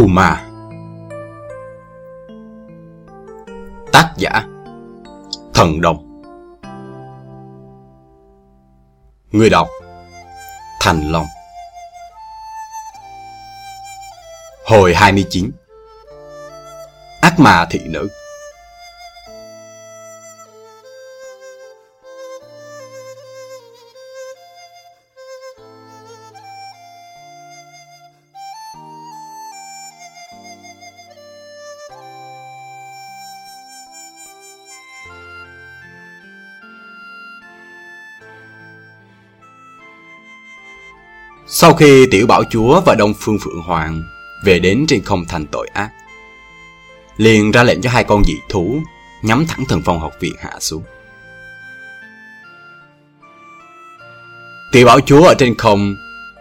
Trù mà. Tác giả, Thần Đồng. Người đọc, Thành Long. Hồi 29 Ác mà thị nữ. Sau khi tiểu bảo chúa và Đông Phương Phượng Hoàng về đến trên không thành tội ác, liền ra lệnh cho hai con dị thú nhắm thẳng thần phong học viện hạ xuống. Tiểu bảo chúa ở trên không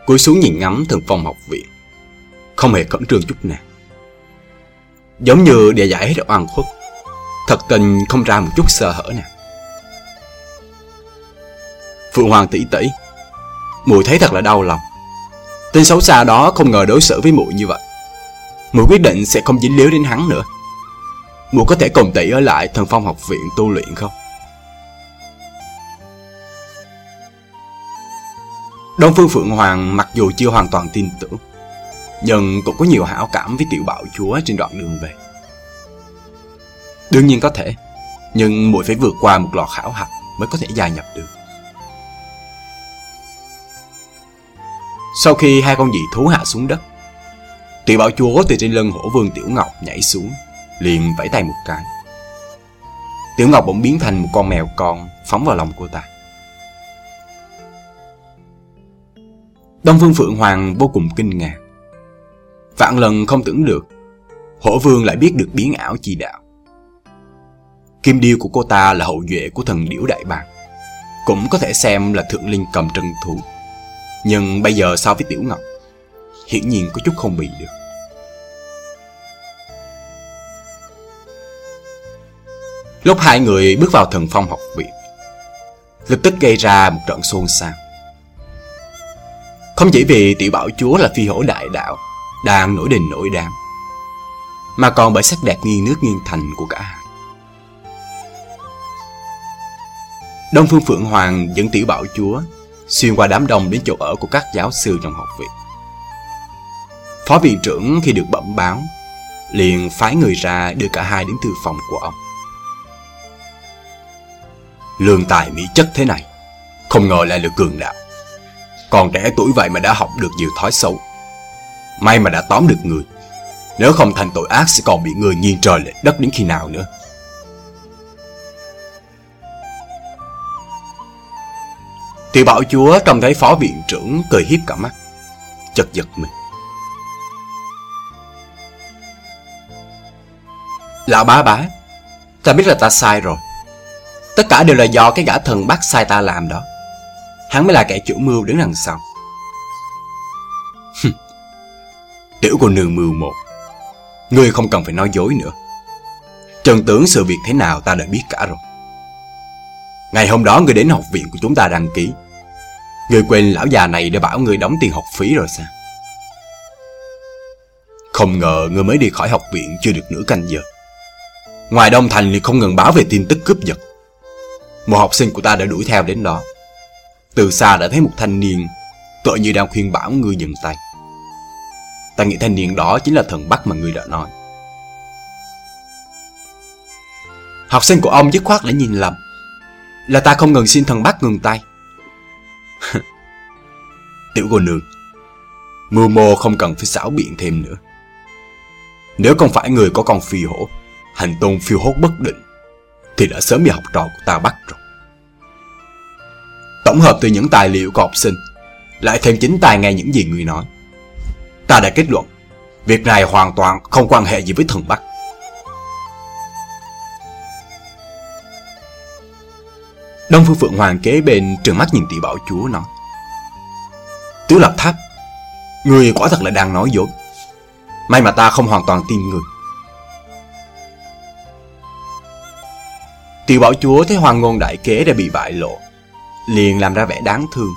cúi xuống nhìn ngắm thần phong học viện, không hề khẩn trương chút nào. Giống như để giải hết oan khuất, thật tình không ra một chút sơ hở nào. Phượng Hoàng tỷ tỷ, mùi thấy thật là đau lòng. Tên xấu xa đó không ngờ đối xử với muội như vậy. Muội quyết định sẽ không dính líu đến hắn nữa. Muội có thể cùng tỷ ở lại thần phong học viện tu luyện không? Đông Phương Phượng Hoàng mặc dù chưa hoàn toàn tin tưởng, nhưng cũng có nhiều hảo cảm với tiểu bảo chúa trên đoạn đường về. Đương nhiên có thể, nhưng muội phải vượt qua một lò khảo hạch mới có thể gia nhập được. Sau khi hai con dị thú hạ xuống đất, tiểu bảo chúa từ trên lưng hổ vương Tiểu Ngọc nhảy xuống, liền vẫy tay một cái. Tiểu Ngọc bỗng biến thành một con mèo con phóng vào lòng cô ta. Đông Phương Phượng Hoàng vô cùng kinh ngạc. Vạn lần không tưởng được, hổ vương lại biết được biến ảo chi đạo. Kim điêu của cô ta là hậu duệ của thần điểu đại bàng, cũng có thể xem là thượng linh cầm trân thú. Nhưng bây giờ so với Tiểu Ngọc, Hiển nhiên có chút không bị được. Lúc hai người bước vào thần phong học viện, Lập tức gây ra một trận xôn xao. Không chỉ vì tiểu bảo chúa là phi hổ đại đạo, Đang nổi đình nổi đám, Mà còn bởi sắc đẹp nghiêng nước nghiêng thành của cả hai. Đông Phương Phượng Hoàng dẫn tiểu bảo chúa xuyên qua đám đông đến chỗ ở của các giáo sư trong học viện. Phó viện trưởng khi được bẩm báo, liền phái người ra đưa cả hai đến thư phòng của ông. Lương tài mỹ chất thế này, không ngờ lại được cường đạo. Còn trẻ tuổi vậy mà đã học được nhiều thói xấu. May mà đã tóm được người, nếu không thành tội ác sẽ còn bị người nghiêng trời lệch đất đến khi nào nữa. Tiểu bảo chúa trông thấy phó viện trưởng cười hiếp cả mắt. Chật giật mình. Lão bá bá, Ta biết là ta sai rồi. Tất cả đều là do cái gã thần bắt sai ta làm đó. Hắn mới là kẻ chủ mưu đứng đằng sau. Tiểu cô nương mưu một. Ngươi không cần phải nói dối nữa. Trần tướng sự việc thế nào ta đã biết cả rồi. Ngày hôm đó người đến học viện của chúng ta đăng ký. Người quên lão già này đã bảo người đóng tiền học phí rồi sao? Không ngờ người mới đi khỏi học viện chưa được nửa canh giờ. Ngoài Đông Thành thì không ngừng báo về tin tức cướp giật. Một học sinh của ta đã đuổi theo đến đó. Từ xa đã thấy một thanh niên, Tựa như đang khuyên bảo người dừng tay. Ta nghĩ thanh niên đó chính là thần Bắc mà người đã nói. Học sinh của ông dứt khoát đã nhìn lầm là ta không ngừng xin thần Bắc ngừng tay. Tiểu cô nương, mưu mô không cần phải xảo biện thêm nữa. Nếu không phải người có con phi hổ, hành tôn phiêu hốt bất định, thì đã sớm bị học trò của ta bắt rồi. Tổng hợp từ những tài liệu của học sinh, lại thêm chính tài nghe những gì người nói. Ta đã kết luận, việc này hoàn toàn không quan hệ gì với thần Bắc. Đông Phương Phượng Hoàng kế bên trừng mắt nhìn tỷ bảo chúa nói, Tứ lập tháp, Người quả thật là đang nói dối May mà ta không hoàn toàn tin người Tiểu bảo chúa thấy hoàng ngôn đại kế đã bị bại lộ, Liền làm ra vẻ đáng thương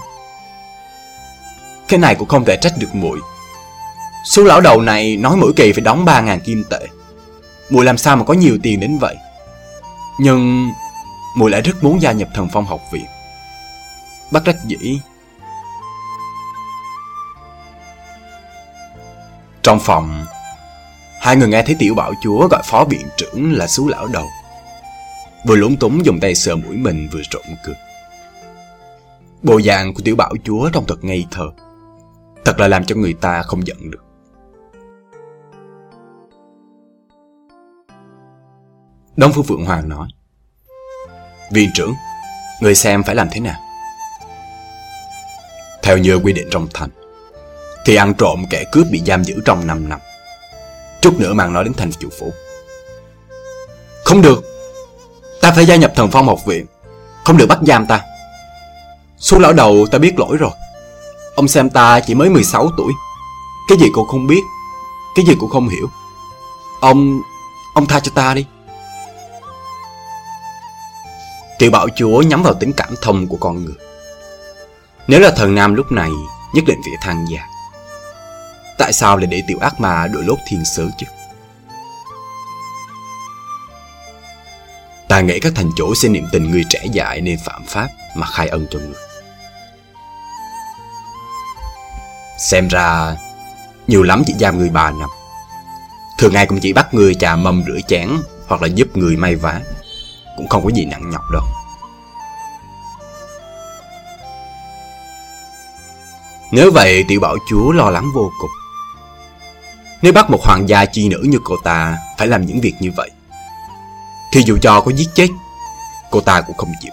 Cái này cũng không thể trách được muội Số lão đầu này nói mỗi kỳ phải đóng 3.000 kim tệ. muội làm sao mà có nhiều tiền đến vậy? Nhưng mùi lại rất muốn gia nhập thần phong học viện. Bất đắc dĩ. Trong phòng, hai người nghe thấy tiểu bảo chúa gọi phó viện trưởng là xú lão đầu. Vừa lúng túng dùng tay sờ mũi mình vừa trộn cười. Bộ dạng của tiểu bảo chúa trông thật ngây thơ. Thật là làm cho người ta không giận được. Đông Phương Phượng Hoàng nói Viên trưởng, người xem phải làm thế nào? Theo như quy định trong thành Thì ăn trộm kẻ cướp bị giam giữ trong 5 năm. Chút nữa mang nói đến thành chủ phủ. Không được. Ta phải gia nhập thần phong học viện. Không được bắt giam ta. Xuống lão đầu ta biết lỗi rồi. Ông xem ta chỉ mới 16 tuổi. Cái gì cũng không biết Cái gì cũng không hiểu. Ông... ông tha cho ta đi. Tiểu bảo chúa nhắm vào tính cảm thông của con người Nếu là thần nam lúc này, Nhất định phải than già Tại sao lại để tiểu ác ma đội lốt thiên sứ chứ Ta nghĩ các thành chủ sẽ niệm tình người trẻ dại nên phạm pháp mà khai ân cho người. Xem ra, nhiều lắm chỉ giam người bà năm. Thường ngày cũng chỉ bắt người trà mâm rửa chén hoặc là giúp người may vá. Cũng không có gì nặng nhọc đâu. Nếu vậy, tiểu bảo chúa lo lắng vô cùng. Nếu bắt một hoàng gia chi nữ như cô ta phải làm những việc như vậy, thì dù cho có giết chết, Cô ta cũng không chịu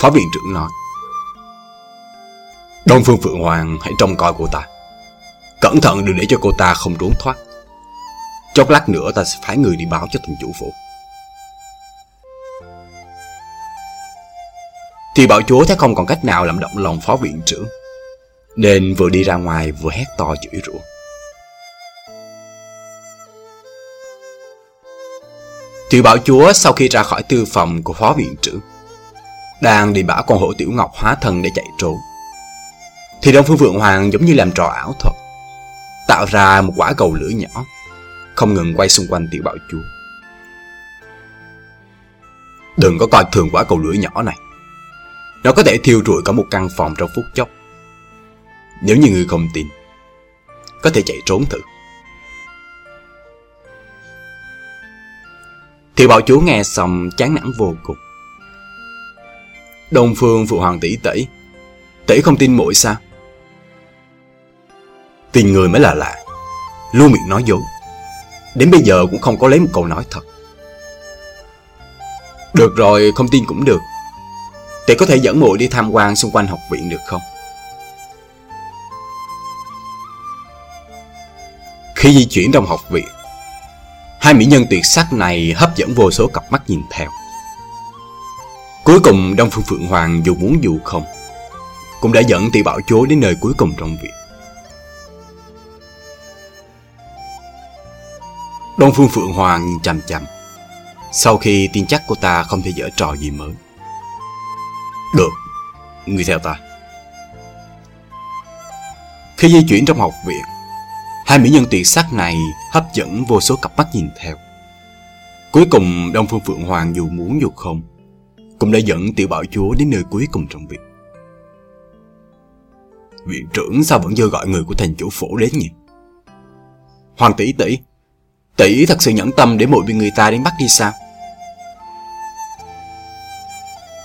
Phó viện trưởng nói, Đông Phương Phượng Hoàng, hãy trông coi cô ta Cẩn thận đừng để cho cô ta không trốn thoát Chốc lát nữa ta sẽ phái người đi báo cho thành chủ phủ Thì bảo chúa thấy không còn cách nào làm động lòng phó viện trưởng, Nên vừa đi ra ngoài vừa hét to chửi rủa. Thì bảo chúa sau khi ra khỏi tư phòng của phó viện trưởng, Đang đi bả con hổ tiểu ngọc hóa thần để chạy trốn. Thì Đông Phương Vượng Hoàng giống như làm trò ảo thuật, Tạo ra một quả cầu lửa nhỏ. Không ngừng quay xung quanh tiểu bảo chúa Đừng có coi thường quả cầu lửa nhỏ này. Nó có thể thiêu rụi cả một căn phòng trong phút chốc. Nếu như người không tin, Có thể chạy trốn thử. Tiểu bảo chúa nghe xong chán nản vô cùng. Đông Phương Phụ Hoàng tỷ tỷ Tỷ không tin muội sao? Tin người mới là lạ, Luôn miệng nói dối. Đến bây giờ cũng không có lấy một câu nói thật Được rồi không tin cũng được Tỷ có thể dẫn muội đi tham quan xung quanh học viện được không Khi di chuyển trong học viện Hai mỹ nhân tuyệt sắc này hấp dẫn vô số cặp mắt nhìn theo. Cuối cùng Đông Phương Phượng Hoàng dù muốn dù không, cũng đã dẫn tỷ bảo chúa đến nơi cuối cùng trong viện. Đông Phương Phượng Hoàng nhìn chằm chằm. sau khi tin chắc cô ta không thể dở trò gì mới. Được, người theo ta. Khi di chuyển trong học viện, Hai mỹ nhân tuyệt sắc này hấp dẫn vô số cặp mắt nhìn theo. Cuối cùng Đông Phương Phượng Hoàng dù muốn dù không, cũng đã dẫn tiểu bảo chúa đến nơi cuối cùng trong viện. Viện trưởng sao vẫn chưa gọi người của thành chủ phổ đến nhỉ? Hoàng tỷ tỷ, tỷ thật sự nhẫn tâm để mỗi bị người ta đến bắt đi sao?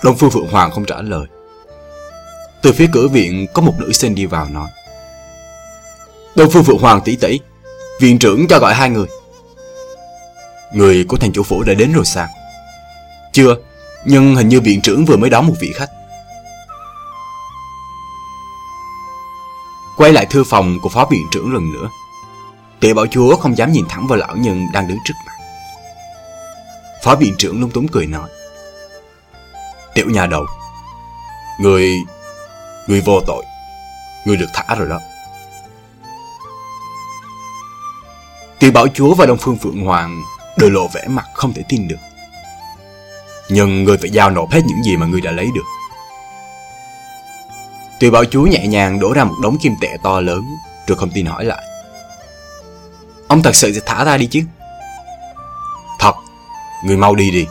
Đông Phương Phượng Hoàng không trả lời. Từ phía cửa viện, có một nữ sinh đi vào nói. Đông Phương Phượng Hoàng tỷ tỷ Viện trưởng cho gọi hai người Người của thành chủ phủ đã đến rồi sao Chưa, Nhưng hình như viện trưởng vừa mới đón một vị khách Quay lại thư phòng của phó viện trưởng lần nữa Tiểu bảo chúa không dám nhìn thẳng vào lão nhân đang đứng trước mặt Phó viện trưởng lung túng cười nói, Tiểu nhà đầu, Người... Người vô tội, Người được thả rồi đó Tiểu Bảo Chúa và Đông Phương Phượng Hoàng đều lộ vẻ mặt không thể tin được. Nhưng người phải giao nộp hết những gì mà người đã lấy được. Tiểu bảo chúa nhẹ nhàng đổ ra một đống kim tệ to lớn, Rồi không tin hỏi lại Ông thật sự sẽ thả ta đi chứ? Thật, Người mau đi đi.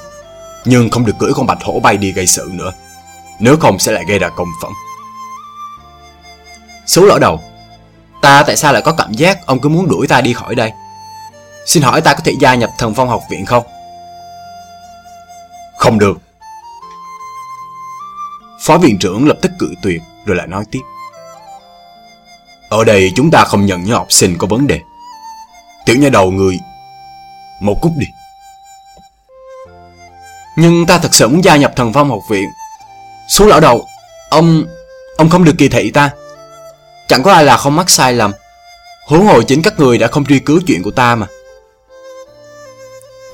Nhưng không được cưỡi con bạch hổ bay đi gây sự nữa. Nếu không sẽ lại gây ra công phẫn. Số lỡ đầu, Ta tại sao lại có cảm giác ông cứ muốn đuổi ta đi khỏi đây? Xin hỏi ta có thể gia nhập thần phong học viện không? Không được. Phó viện trưởng lập tức cự tuyệt, rồi lại nói tiếp. Ở đây chúng ta không nhận những học sinh có vấn đề. Tiểu nha đầu người, một cút đi. Nhưng ta thật sự muốn gia nhập thần phong học viện. Số lão đầu, ông, ông không được kỳ thị ta. Chẳng có ai là không mắc sai lầm. Huống hồ chính các người đã không truy cứu chuyện của ta mà.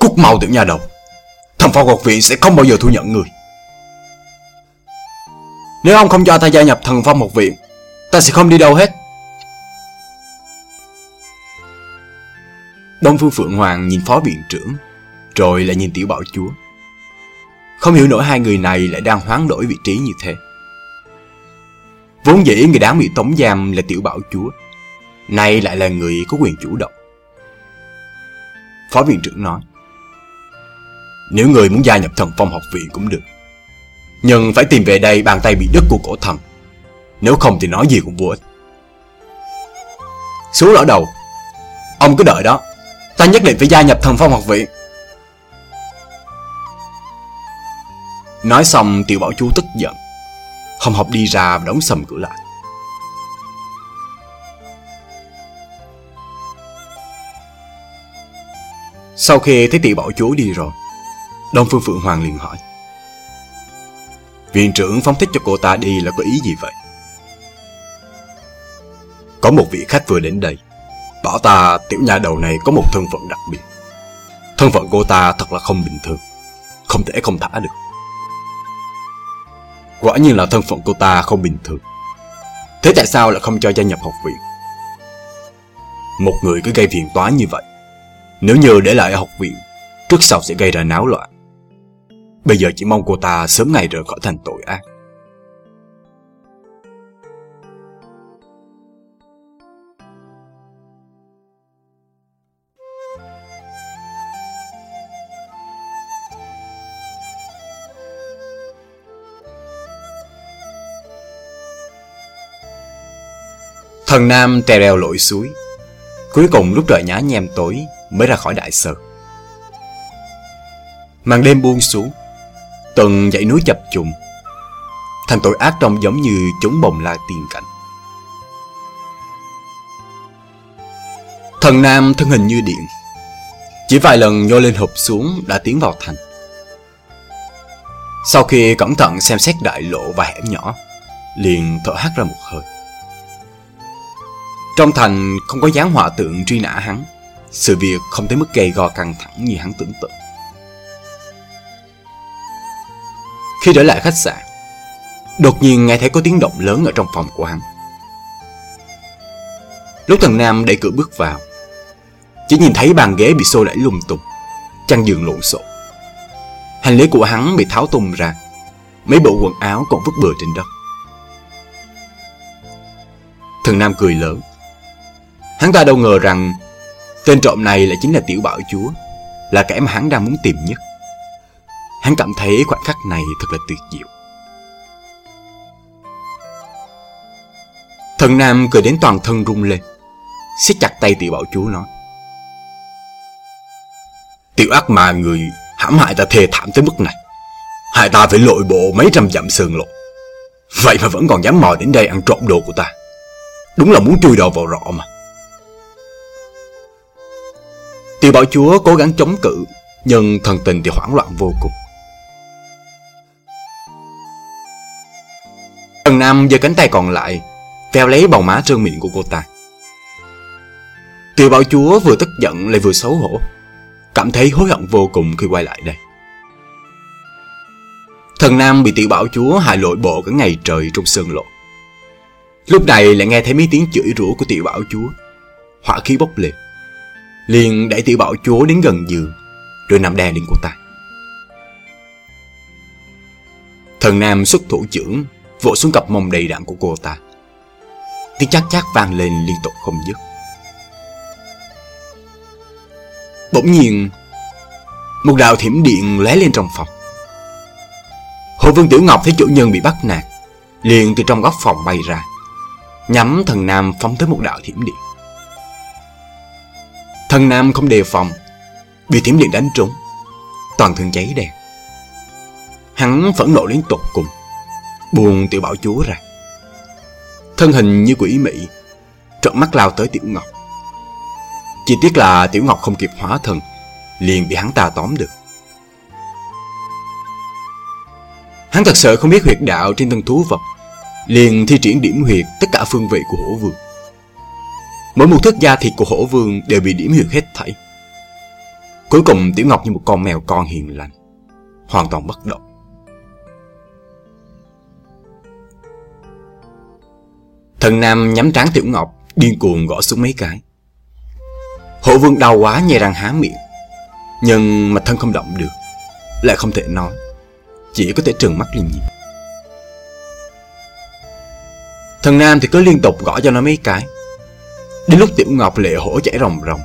Cút mau tiểu nha đầu. Thần phong học viện sẽ không bao giờ thu nhận người. Nếu ông không cho ta gia nhập thần phong học viện Ta sẽ không đi đâu hết Đông Phương Phượng Hoàng nhìn phó viện trưởng, Rồi lại nhìn tiểu bảo chúa. Không hiểu nổi hai người này lại đang hoán đổi vị trí như thế. Vốn dĩ người đáng bị tống giam là tiểu bảo chúa, Nay lại là người có quyền chủ động. Phó viện trưởng nói, Nếu người muốn gia nhập thần phong học viện cũng được, nhưng phải tìm về đây bàn tay bị đứt của cổ thần, Nếu không thì nói gì cũng vô ích. Xuống lỡ đầu, Ông cứ đợi đó. Ta nhất định phải gia nhập thần phong học viện. Nói xong, tiểu bảo chú tức giận. Hồng học đi ra và đóng sầm cửa lại. Sau khi thấy tiểu bảo chú đi rồi, Đông Phương Phượng Hoàng liền hỏi. Viện trưởng phóng thích cho cô ta đi là có ý gì vậy? Có một vị khách vừa đến đây. Bảo ta tiểu nha đầu này có một thân phận đặc biệt Thân phận cô ta thật là không bình thường, Không thể không thả được Quả nhiên là thân phận cô ta không bình thường Thế tại sao lại không cho gia nhập học viện? Một người cứ gây phiền toái như vậy, Nếu như để lại ở học viện, Trước sau sẽ gây ra náo loạn Bây giờ chỉ mong cô ta sớm ngày rời khỏi thành tội ác. Thần Nam tè reo lội suối. Cuối cùng lúc trời nhá nhem tối Mới ra khỏi đại sơn Màn đêm buông xuống, Từng dãy núi chập trùng Thành tội ác trông giống như chúng bồng la tiền cảnh. Thần Nam thân hình như điện. Chỉ vài lần nhô lên hụp xuống đã tiến vào thành. Sau khi cẩn thận xem xét đại lộ và hẻm nhỏ, Liền thở hắt ra một hơi. Trong thành không có dáng họa tượng truy nã hắn, Sự việc không tới mức gây go căng thẳng như hắn tưởng tượng. Khi trở lại khách sạn, Đột nhiên nghe thấy có tiếng động lớn ở trong phòng của hắn. Lúc thần Nam đẩy cửa bước vào, Chỉ nhìn thấy bàn ghế bị xô đẩy lung tung, Chăn giường lộn xộn. Hành lý của hắn bị tháo tung ra, Mấy bộ quần áo còn vứt bừa trên đất. Thần Nam cười lớn. Hắn ta đâu ngờ rằng Tên trộm này lại chính là tiểu bảo chúa Là kẻ mà hắn đang muốn tìm nhất Hắn cảm thấy khoảnh khắc này thật là tuyệt diệu. Thần Nam cười đến toàn thân rung lên, siết chặt tay tiểu bảo chúa nói. Tiểu ác mà người hãm hại ta thê thảm tới mức này. Hại ta phải lội bộ mấy trăm dặm sơn lộ. Vậy mà vẫn còn dám mò đến đây ăn trộm đồ của ta. Đúng là muốn chui đầu vào rọ mà. Tiểu bảo chúa cố gắng chống cự, nhưng thần tình thì hoảng loạn vô cùng. Tần Nam giơ cánh tay còn lại, veo lấy bầu má trơn miệng của cô ta. Tiểu bảo chúa vừa tức giận lại vừa xấu hổ, cảm thấy hối hận vô cùng khi quay lại đây. Thần Nam bị tiểu bảo chúa hại lội bộ cả ngày trời trong sơn lộ. Lúc này lại nghe thấy mấy tiếng chửi rủa của tiểu bảo chúa, hỏa khí bốc lên. Liền đẩy tiểu bảo chúa đến gần giường, rồi nằm đè lên cô ta. Thần Nam xuất thủ trưởng vỗ xuống cặp mông đầy đặn của cô ta. Tiếng chát chát vang lên liên tục không dứt. Bỗng nhiên, một đạo thiểm điện lóe lên trong phòng. Hồ Vương Tiểu Ngọc thấy chủ nhân bị bắt nạt, liền từ trong góc phòng bay ra, nhắm thần nam phóng tới một đạo thiểm điện. Thần nam không đề phòng, bị thiểm điện đánh trúng, toàn thân cháy đen. Hắn phẫn nộ liên tục cùng, buồn tiểu bảo chúa ra. Thân hình như quỷ mị, trợn mắt lao tới Tiểu Ngọc. Chỉ tiếc là Tiểu Ngọc không kịp hóa thần, liền bị hắn ta tóm được. Hắn thật sự không biết huyệt đạo trên thân thú vật, liền thi triển điểm huyệt tất cả phương vị của hổ vương. Mỗi một thước da thịt của hổ vương đều bị điểm huyệt hết thảy. Cuối cùng Tiểu Ngọc như một con mèo con hiền lành, hoàn toàn bất động. Thần Nam nhắm trán Tiểu Ngọc, điên cuồng gõ xuống mấy cái. Hổ vương đau quá nhè răng há miệng, nhưng mà thân không động được, lại không thể nói, chỉ có thể trừng mắt lên nhìn. Thần Nam thì cứ liên tục gõ cho nó mấy cái. Đến lúc Tiểu Ngọc lệ hổ chảy ròng ròng,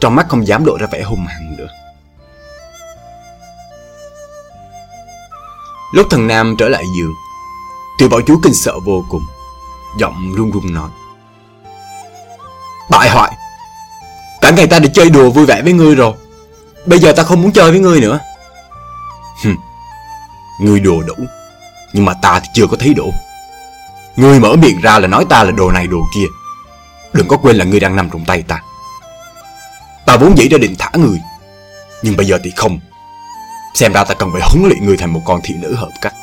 trong mắt không dám lộ ra vẻ hung hăng nữa. Lúc thần Nam trở lại giường, Tiểu Bảo Chú kinh sợ vô cùng, giọng run run nói. Bại hoại, cả ngày ta đã chơi đùa vui vẻ với ngươi rồi, bây giờ ta không muốn chơi với ngươi nữa. Hừm, ngươi đùa đủ, nhưng mà ta thì chưa có thấy đủ. Ngươi mở miệng ra là nói ta là đồ này đồ kia. Đừng có quên là ngươi đang nằm trong tay ta. Ta vốn dĩ đã định thả người Nhưng bây giờ thì không. Xem ra ta cần phải huấn luyện người thành một con thị nữ hợp cách.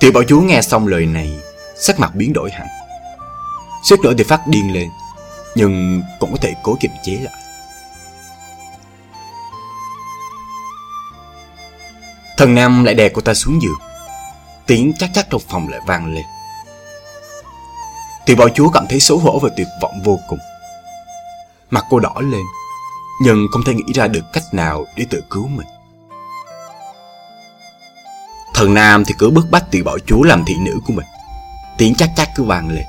Tiểu bảo chúa nghe xong lời này, Sắc mặt biến đổi hẳn. Suýt nữa thì phát điên lên, Nhưng cũng có thể cố kiềm chế lại. Thần Nam lại đè cô ta xuống giường. Tiếng chắc chắc trong phòng lại vang lên Tiểu bảo chúa cảm thấy xấu hổ và tuyệt vọng vô cùng. Mặt cô đỏ lên, nhưng không thể nghĩ ra được cách nào để tự cứu mình. Thần Nam thì cứ bức bách tiểu bảo chúa làm thị nữ của mình. Tiếng chắc chắc cứ vang lên.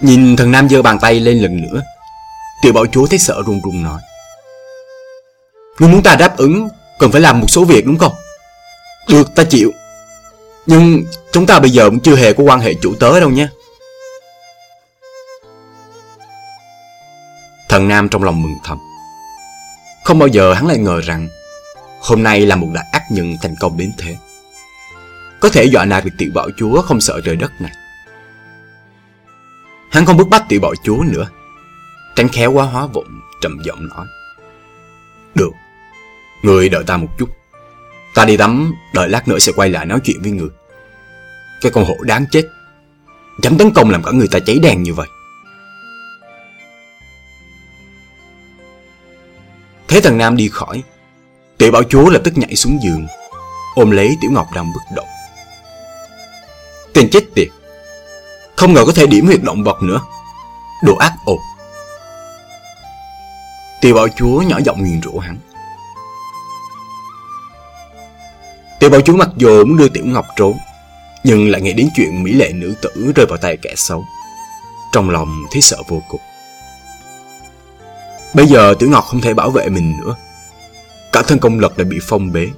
Nhìn thần Nam giơ bàn tay lên lần nữa, tiểu bảo chúa thấy sợ run run nói. Ngươi muốn ta đáp ứng, cần phải làm một số việc đúng không? Được, ta chịu. Nhưng chúng ta bây giờ cũng chưa hề có quan hệ chủ tớ đâu nhé. Thần Nam trong lòng mừng thầm. Không bao giờ hắn lại ngờ rằng hôm nay là một đại ác nhân thành công đến thế. Có thể dọa nạt được tiểu bảo chúa không sợ trời đất này. Hắn không bức bách tiểu bảo chúa nữa. Tránh khéo quá hóa vụng, trầm giọng nói. Được, người đợi ta một chút. Ta đi tắm, đợi lát nữa sẽ quay lại nói chuyện với người. Cái con hổ đáng chết. Dám tấn công làm cả người ta cháy đèn như vậy. Thế thằng Nam đi khỏi. Tiểu bảo chúa lập tức nhảy xuống giường, ôm lấy Tiểu Ngọc đang bất động. Tên chết tiệt. Không ngờ có thể điểm huyệt động vật nữa. Đồ ác ồn. Tiểu bảo chúa nhỏ giọng nguyền rủa hắn. Tiểu bảo chú mặc dù muốn đưa Tiểu Ngọc trốn, nhưng lại nghĩ đến chuyện mỹ lệ nữ tử rơi vào tay kẻ xấu. Trong lòng thấy sợ vô cùng. Bây giờ Tiểu Ngọc không thể bảo vệ mình nữa. Cả thân công lực đã bị phong bế.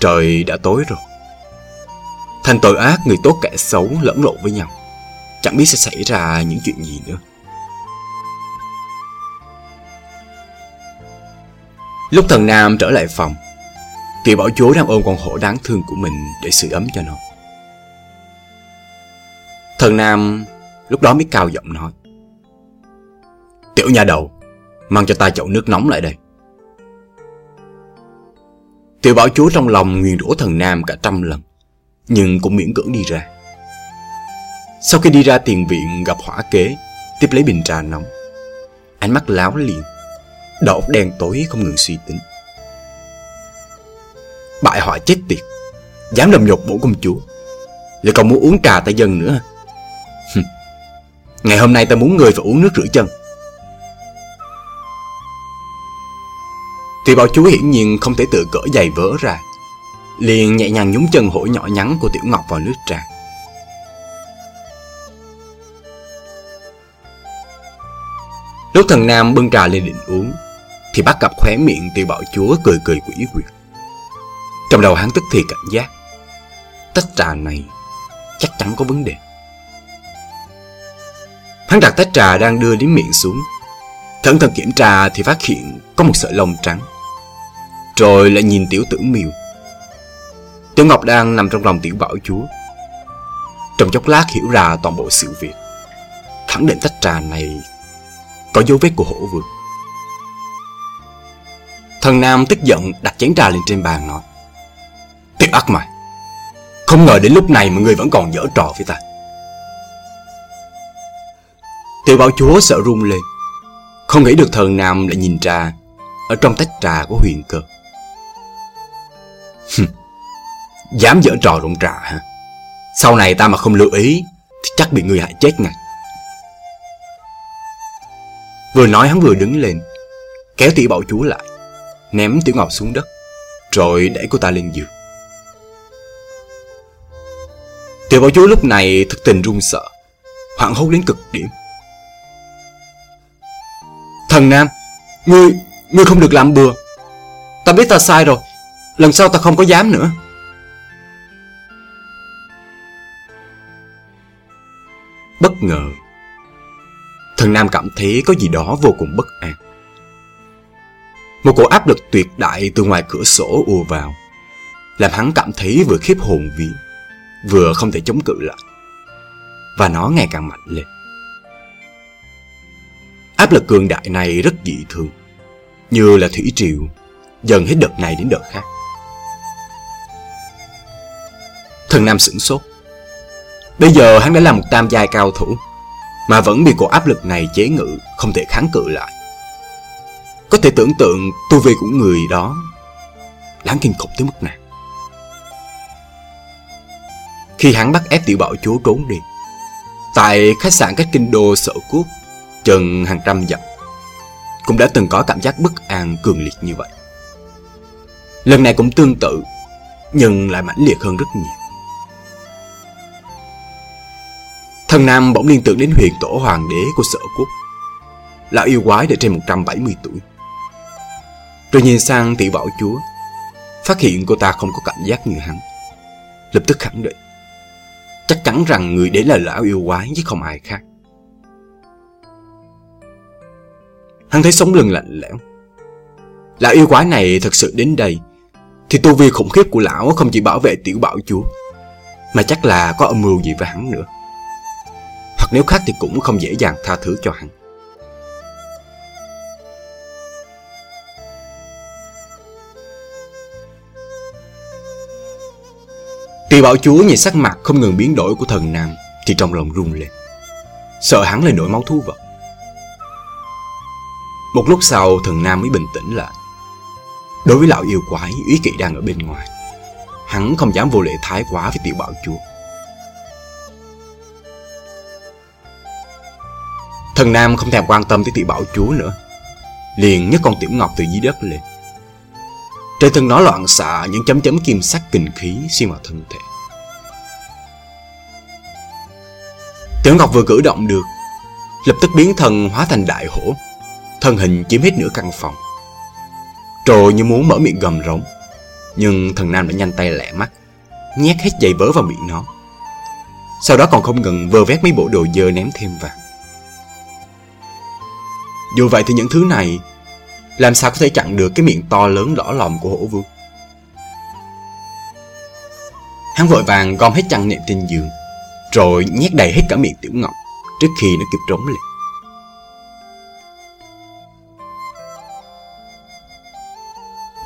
Trời đã tối rồi. Thành tội ác người tốt kẻ xấu lẫn lộn với nhau. Chẳng biết sẽ xảy ra những chuyện gì nữa. Lúc thần Nam trở lại phòng Tiểu bảo chúa đang ôm con hổ đáng thương của mình để sưởi ấm cho nó. Thần Nam lúc đó mới cao giọng nói. Tiểu nhà đầu, mang cho ta chậu nước nóng lại đây. Tiểu bảo chúa trong lòng nguyền rủa thần Nam cả trăm lần, nhưng cũng miễn cưỡng đi ra. Sau khi đi ra tiền viện gặp hỏa kế, tiếp lấy bình trà nóng. Ánh mắt láo liền, đầu óc đen tối không ngừng suy tính. Bại hoại chết tiệt. Dám làm nhục bổ công chúa. Lại còn muốn uống trà tay dân nữa. Ngày hôm nay ta muốn người phải uống nước rửa chân. Thì bảo chúa hiển nhiên không thể tự cỡ giày vỡ ra liền nhẹ nhàng nhúng chân hổ nhỏ nhắn của Tiểu Ngọc vào nước trà. Lúc thần Nam bưng trà lên định uống, thì bắt gặp khóe miệng Tiểu Bảo Chúa cười cười quỷ quyệt. Trong đầu hắn tức thì cảnh giác, tách trà này chắc chắn có vấn đề. Hắn đặt tách trà đang đưa đến miệng xuống, thận thần kiểm tra thì phát hiện có một sợi lông trắng. Rồi lại nhìn Tiểu Tử miều Tiểu Ngọc đang nằm trong lòng tiểu bảo chúa. Trong chốc lát hiểu ra toàn bộ sự việc. Khẳng định tách trà này Có dấu vết của hổ vương. Thần Nam tức giận đặt chén trà lên trên bàn nói. Tiểu ác mày Không ngờ đến lúc này mà người vẫn còn dở trò với ta. Tiểu bảo chúa sợ run lên. Không nghĩ được thần Nam lại nhìn ra Ở trong tách trà của huyền cơ. Dám dở trò rụng trà hả? Sau này ta mà không lưu ý, Thì chắc bị người hại chết ngay. Vừa nói hắn vừa đứng lên, Kéo tiểu bảo chúa lại, Ném tiểu ngọc xuống đất, Rồi đẩy cô ta lên giường. Tiểu bảo chúa lúc này thực tình run sợ Hoảng hốt đến cực điểm. Thần Nam Ngươi, ngươi không được làm bừa. Ta biết ta sai rồi Lần sau ta không có dám nữa. Bất ngờ Thần Nam cảm thấy có gì đó vô cùng bất an. Một cổ áp lực tuyệt đại từ ngoài cửa sổ ùa vào Làm hắn cảm thấy vừa khiếp hồn vía Vừa không thể chống cự lại. Và nó ngày càng mạnh lên. Áp lực cường đại này rất dị thường, Như là thủy triều, Dần hết đợt này đến đợt khác. Thần Nam sửng sốt. Bây giờ hắn đã là một tam giai cao thủ, Mà vẫn bị cổ áp lực này chế ngự, Không thể kháng cự lại. Có thể tưởng tượng tu vi của người đó, Đáng kinh khủng tới mức nào. Khi hắn bắt ép tiểu bảo chúa trốn đi. Tại khách sạn cách kinh đô sở quốc Chừng hàng trăm dặm, Cũng đã từng có cảm giác bất an cường liệt như vậy. Lần này cũng tương tự, Nhưng lại mãnh liệt hơn rất nhiều. Thần Nam bỗng liên tưởng đến huyền tổ hoàng đế của sở quốc, Lão yêu quái đã trên 170 tuổi. Rồi nhìn sang tỷ bảo chúa, Phát hiện cô ta không có cảm giác như hắn. Lập tức khẳng định Chắc chắn rằng người đấy là lão yêu quái chứ không ai khác. Hắn thấy sống lưng lạnh lẽo. Lão yêu quái này thật sự đến đây Thì tu vi khủng khiếp của lão không chỉ bảo vệ tiểu bảo chúa, Mà chắc là có âm mưu gì với hắn nữa. Hoặc nếu khác thì cũng không dễ dàng tha thứ cho hắn. Kỳ bảo chúa nhìn sắc mặt không ngừng biến đổi của thần nam thì trong lòng rung lên. Sợ hắn lại nổi máu thú vật. Một lúc sau thần nam mới bình tĩnh lại. Đối với lão yêu quái, ý kỵ đang ở bên ngoài. Hắn không dám vô lễ thái quá với tiểu bảo chúa. Thần Nam không thèm quan tâm tới tiểu bảo chúa nữa Liền nhấc con tiểu ngọc từ dưới đất lên trên thân nó loạn xạ, những chấm chấm kim sắc kình khí xuyên vào thân thể. Tiểu ngọc vừa cử động được, Lập tức biến thân hóa thành đại hổ. Thân hình chiếm hết nửa căn phòng. Rồi như muốn mở miệng gầm rống, Nhưng thần nam đã nhanh tay lẹ mắt, Nhét hết giày vớ vào miệng nó. Sau đó còn không ngừng vơ vét mấy bộ đồ dơ ném thêm vào. Dù vậy thì những thứ này làm sao có thể chặn được cái miệng to lớn đỏ lòm của hổ vương? Hắn vội vàng gom hết chăn nệm trên giường, Rồi nhét đầy hết cả miệng tiểu ngọc Trước khi nó kịp trốn lên.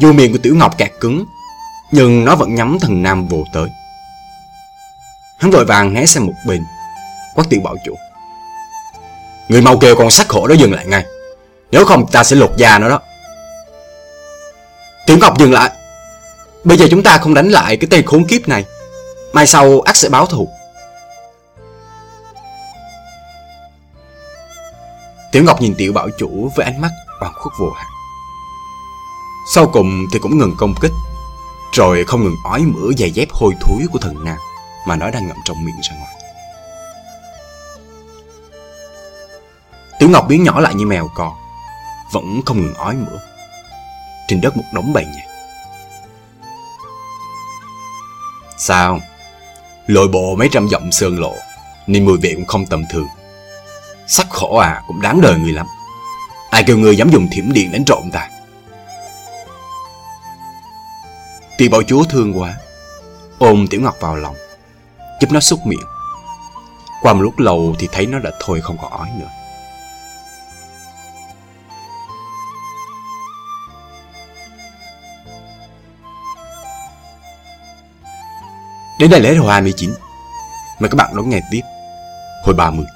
Dù miệng của tiểu ngọc kẹt cứng, Nhưng nó vẫn nhắm thần nam vô tới. Hắn vội vàng né sang một bên, Quát tiểu bảo chủ. Người mau kêu con sắc hổ đó dừng lại ngay. Nếu không, ta sẽ lột da nó đó. Tiểu Ngọc dừng lại. Bây giờ chúng ta không đánh lại cái tên khốn kiếp này. Mai sau, ác sẽ báo thù. Tiểu Ngọc nhìn Tiểu Bảo Chủ với ánh mắt oan khuất vô hạn. Sau cùng thì cũng ngừng công kích, Rồi không ngừng ói mửa giày dép hôi thối của thần nam Mà nó đang ngậm trong miệng ra ngoài. Tiểu Ngọc biến nhỏ lại như mèo con vẫn không ngừng ói mửa. Trên đất một đống bầy nhạc Sao? Lội bộ mấy trăm dặm sơn lộ, Nên mùi vị cũng không tầm thường. Sắc khổ à cũng đáng đời người lắm. Ai kêu người dám dùng thiểm điện đánh trộm ta? Tuy bảo chúa thương quá, Ôm Tiểu Ngọc vào lòng, Giúp nó xúc miệng. Qua một lúc lâu thì thấy nó đã thôi không còn ói nữa. Đến đây lễ hồi 29 Mời các bạn đón nghe tiếp. Hồi 30